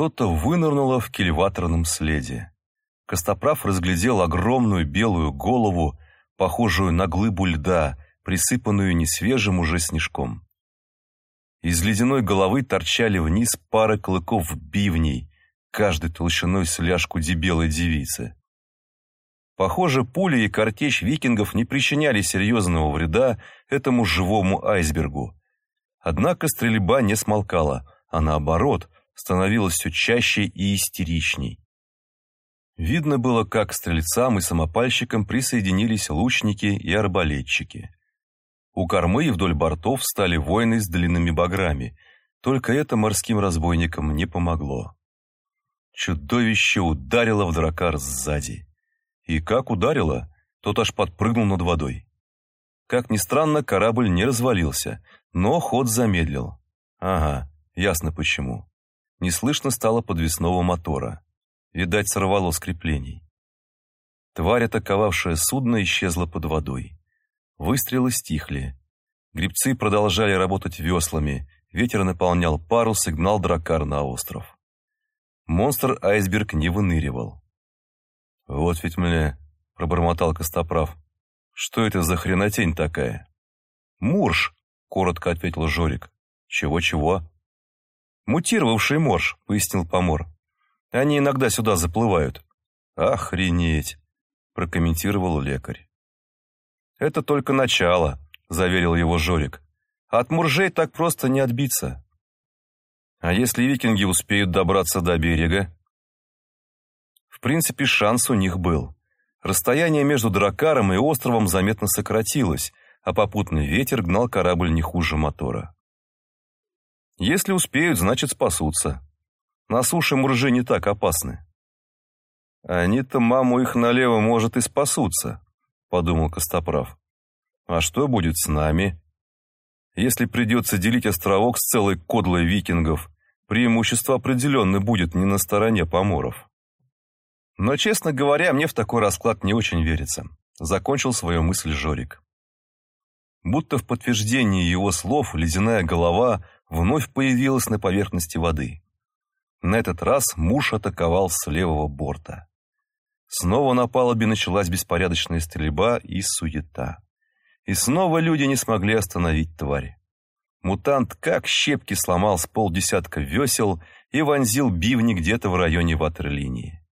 Что-то вынырнуло в кильваторном следе. Костоправ разглядел огромную белую голову, похожую на глыбу льда, присыпанную несвежим уже снежком. Из ледяной головы торчали вниз пары клыков бивней, каждой толщиной с ляжку дебелой девицы. Похоже, пули и картечь викингов не причиняли серьезного вреда этому живому айсбергу. Однако стрельба не смолкала, а наоборот, становилась все чаще и истеричней. Видно было, как к стрельцам и самопальщикам присоединились лучники и арбалетчики. У кормы и вдоль бортов стали воины с длинными баграми, только это морским разбойникам не помогло. Чудовище ударило в дракар сзади. И как ударило, тот аж подпрыгнул над водой. Как ни странно, корабль не развалился, но ход замедлил. Ага, ясно почему. Не слышно стало подвесного мотора. Видать, сорвало с креплений. Тварь, атаковавшая судно, исчезла под водой. Выстрелы стихли. Гребцы продолжали работать веслами, ветер наполнял парус и гнал дракар на остров. Монстр-айсберг не выныривал. «Вот ведь мне», — пробормотал Костоправ, — «что это за хренотень такая?» «Мурш», — коротко ответил Жорик. «Чего-чего?» «Мутировавший морж», — пояснил помор. Они иногда сюда заплывают». «Охренеть!» – прокомментировал лекарь. «Это только начало», – заверил его Жорик. «От муржей так просто не отбиться». «А если викинги успеют добраться до берега?» В принципе, шанс у них был. Расстояние между Дракаром и островом заметно сократилось, а попутный ветер гнал корабль не хуже мотора. Если успеют, значит спасутся. На суше муржи не так опасны. Они-то маму их налево, может, и спасутся, подумал Костоправ. А что будет с нами? Если придется делить островок с целой кодлой викингов, преимущество определенно будет не на стороне поморов. Но, честно говоря, мне в такой расклад не очень верится. Закончил свою мысль Жорик. Будто в подтверждении его слов ледяная голова вновь появилась на поверхности воды. На этот раз муж атаковал с левого борта. Снова на палубе началась беспорядочная стрельба и суета. И снова люди не смогли остановить тварь. Мутант как щепки сломал с полдесятка весел и вонзил бивни где-то в районе ватерлинии.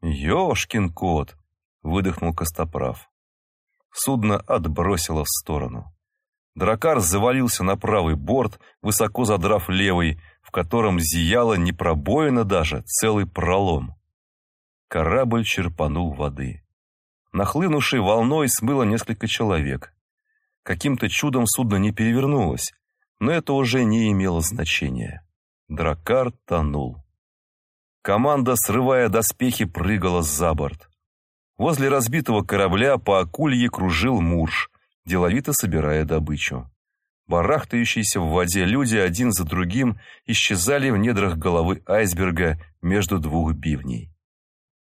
«Ешкин кот!» — выдохнул Костоправ. Судно отбросило в сторону. Дракар завалился на правый борт, высоко задрав левый, в котором зияло не пробоина даже, целый пролом. Корабль черпанул воды. Нахлынувшей волной смыло несколько человек. Каким-то чудом судно не перевернулось, но это уже не имело значения. Дракар тонул. Команда, срывая доспехи, прыгала за борт. Возле разбитого корабля по акулье кружил Мурш, деловито собирая добычу. Барахтающиеся в воде люди один за другим исчезали в недрах головы айсберга между двух бивней.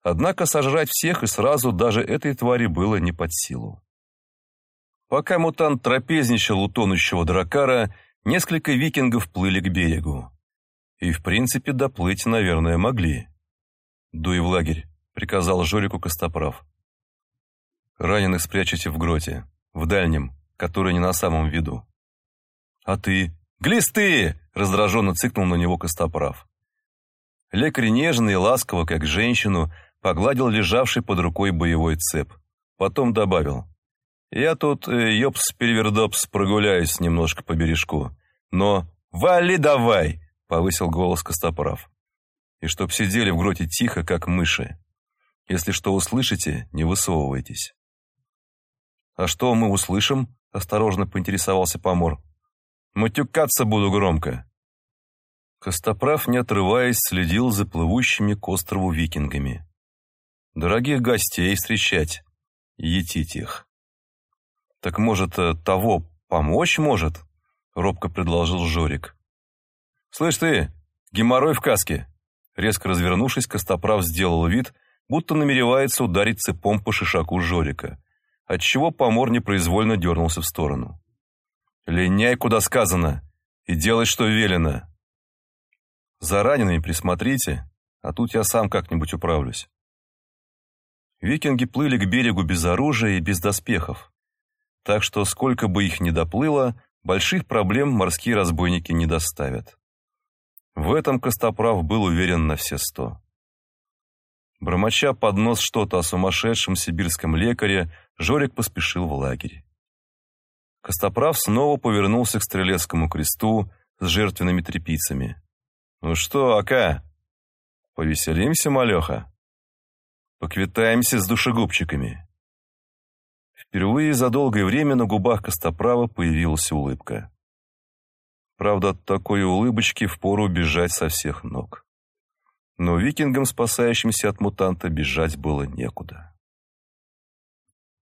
Однако сожрать всех и сразу даже этой твари было не под силу. Пока мутант трапезничал у тонущего дракара, несколько викингов плыли к берегу. И, в принципе, доплыть, наверное, могли. «Дуй в лагерь», — приказал Жорику Костоправ. «Раненых спрячьте в гроте, в дальнем, который не на самом виду. «А ты?» «Глисты!» — раздраженно цыкнул на него Костоправ. Лекарь нежно и ласково, как женщину, погладил лежавший под рукой боевой цеп. Потом добавил. «Я тут, э, ёпс-перевердопс, прогуляюсь немножко по бережку. Но вали давай!» — повысил голос Костоправ. «И чтоб сидели в гроте тихо, как мыши. Если что услышите, не высовывайтесь». «А что мы услышим?» — осторожно поинтересовался помор. Матюкаться буду громко. Костоправ, не отрываясь, следил за плывущими к острову викингами. Дорогих гостей встречать, етить их. Так может, э, того помочь может? Робко предложил Жорик. Слышь ты, геморрой в каске. Резко развернувшись, Костоправ сделал вид, будто намеревается ударить цепом по шишаку Жорика, отчего помор непроизвольно дернулся в сторону. Линяй, куда сказано, и делай, что велено. За ранеными присмотрите, а тут я сам как-нибудь управлюсь. Викинги плыли к берегу без оружия и без доспехов, так что сколько бы их ни доплыло, больших проблем морские разбойники не доставят. В этом Костоправ был уверен на все сто. Бормоча под нос что-то о сумасшедшем сибирском лекаре, Жорик поспешил в лагерь. Костоправ снова повернулся к Стрелецкому кресту с жертвенными тряпицами. «Ну что, Ака, повеселимся, малеха? Поквитаемся с душегубчиками?» Впервые за долгое время на губах Костоправа появилась улыбка. Правда, от такой улыбочки впору бежать со всех ног. Но викингам, спасающимся от мутанта, бежать было некуда.